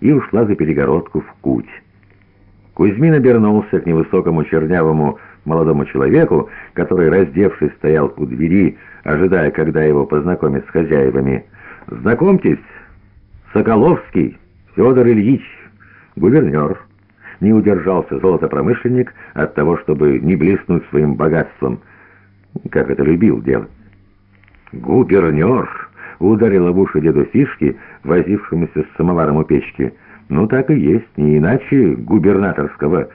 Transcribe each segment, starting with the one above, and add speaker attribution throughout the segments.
Speaker 1: и ушла за перегородку в куть. Кузьмин обернулся к невысокому чернявому молодому человеку, который, раздевшись, стоял у двери, ожидая, когда его познакомят с хозяевами. «Знакомьтесь, Соколовский Федор Ильич, гувернер». Не удержался золотопромышленник от того, чтобы не блеснуть своим богатством, как это любил делать. «Губернер!» — ударила в уши деду Фишки, возившемуся с самоваром у печки. «Ну, так и есть, не иначе губернаторского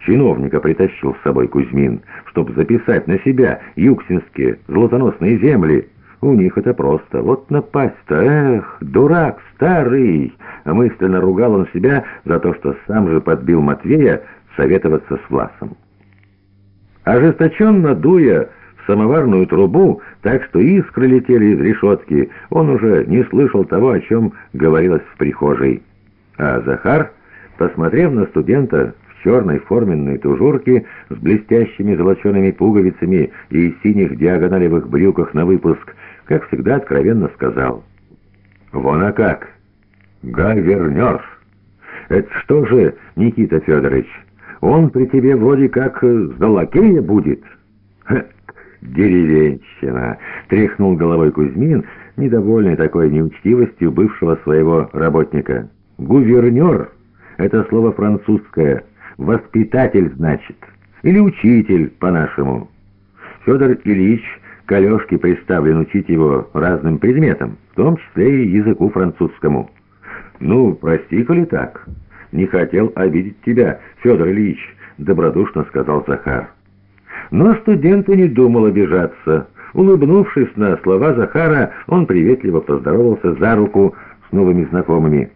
Speaker 1: чиновника притащил с собой Кузьмин, чтобы записать на себя юксинские золотоносные земли. У них это просто. Вот напасть-то, эх, дурак старый!» Мысленно ругал он себя за то, что сам же подбил Матвея советоваться с Власом. Ожесточенно дуя, самоварную трубу, так что искры летели из решетки. Он уже не слышал того, о чем говорилось в прихожей. А Захар, посмотрев на студента в черной форменной тужурке с блестящими золочеными пуговицами и синих диагоналевых брюках на выпуск, как всегда откровенно сказал. «Вон а как! Гавернер! Это что же, Никита Федорович, он при тебе вроде как с лакея будет?» «Деревенщина!» — тряхнул головой Кузьмин, недовольный такой неучтивостью бывшего своего работника. «Гувернер — это слово французское. Воспитатель, значит. Или учитель, по-нашему. Федор Ильич к Алешке приставлен учить его разным предметам, в том числе и языку французскому. Ну, прости, коли так. Не хотел обидеть тебя, Федор Ильич», — добродушно сказал Захар. Но студент и не думал обижаться. Улыбнувшись на слова Захара, он приветливо поздоровался за руку с новыми знакомыми.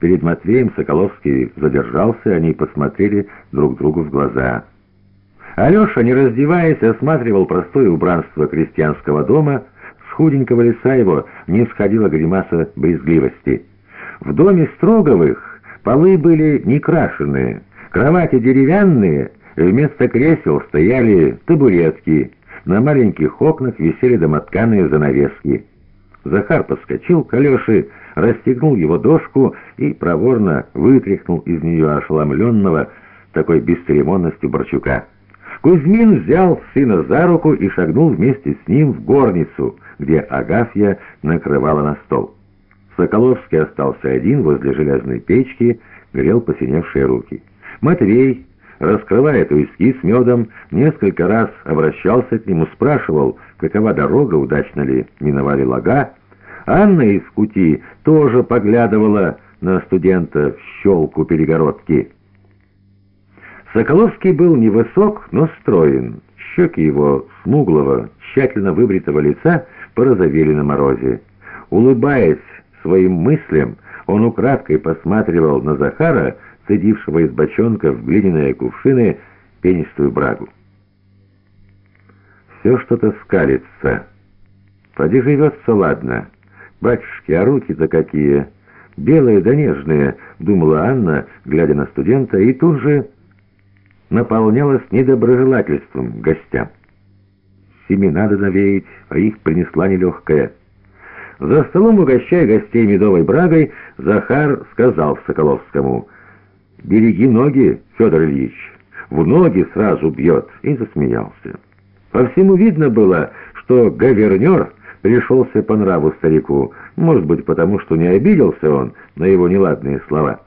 Speaker 1: Перед Матвеем Соколовский задержался, они посмотрели друг другу в глаза. Алеша, не раздеваясь, осматривал простое убранство крестьянского дома. С худенького лица его не сходила гримаса брезгливости. В доме Строговых полы были не крашеные, кровати деревянные — Вместо кресел стояли табуретки, на маленьких окнах висели домотканые занавески. Захар подскочил к Алёше, расстегнул его дошку и проворно вытряхнул из нее ошеломленного такой бесцеремонностью Борчука. Кузьмин взял сына за руку и шагнул вместе с ним в горницу, где Агафья накрывала на стол. Соколовский остался один возле железной печки, грел посиневшие руки. Матвей раскрывая туиски с медом, несколько раз обращался к нему, спрашивал, какова дорога, удачно ли миновали лага. Анна из Кути тоже поглядывала на студента в щелку перегородки. Соколовский был невысок, но строен. Щеки его смуглого, тщательно выбритого лица порозовели на морозе. Улыбаясь своим мыслям, он украдкой посматривал на Захара, цедившего из бочонка в глиняные кувшины пенистую брагу. Все что-то скалится. Поди живется, ладно. Батюшки, а руки-то какие! Белые да нежные, думала Анна, глядя на студента, и тут же наполнялась недоброжелательством гостям. Семена надо навеять, а их принесла нелегкая. За столом, угощая гостей медовой брагой, Захар сказал Соколовскому — «Береги ноги, Федор Ильич, в ноги сразу бьет», и засмеялся. По всему видно было, что гавернер пришелся по нраву старику, может быть, потому что не обиделся он на его неладные слова.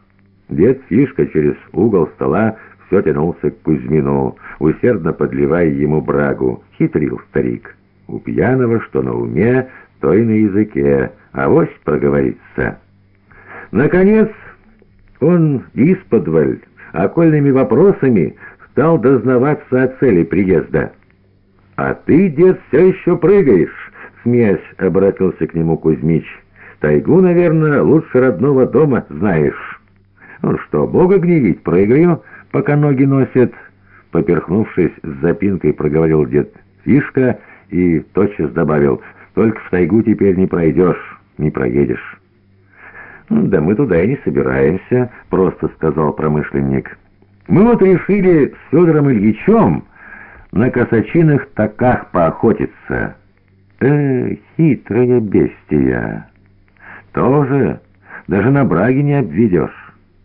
Speaker 1: Дед Фишка через угол стола все тянулся к Кузьмину, усердно подливая ему брагу. Хитрил старик. У пьяного что на уме, то и на языке, а авось проговорится. Наконец... Он исподволь окольными вопросами стал дознаваться о цели приезда. «А ты, дед, все еще прыгаешь», — смеясь обратился к нему Кузьмич. «Тайгу, наверное, лучше родного дома знаешь». «Ну что, бога гневить, прыгаю, пока ноги носит». Поперхнувшись с запинкой, проговорил дед Фишка и тотчас добавил, «Только в тайгу теперь не пройдешь, не проедешь». «Да мы туда и не собираемся», — просто сказал промышленник. «Мы вот решили с Федором Ильичем на косачиных таках поохотиться». «Э, хитрая бестия!» «Тоже Даже на браге не обведешь.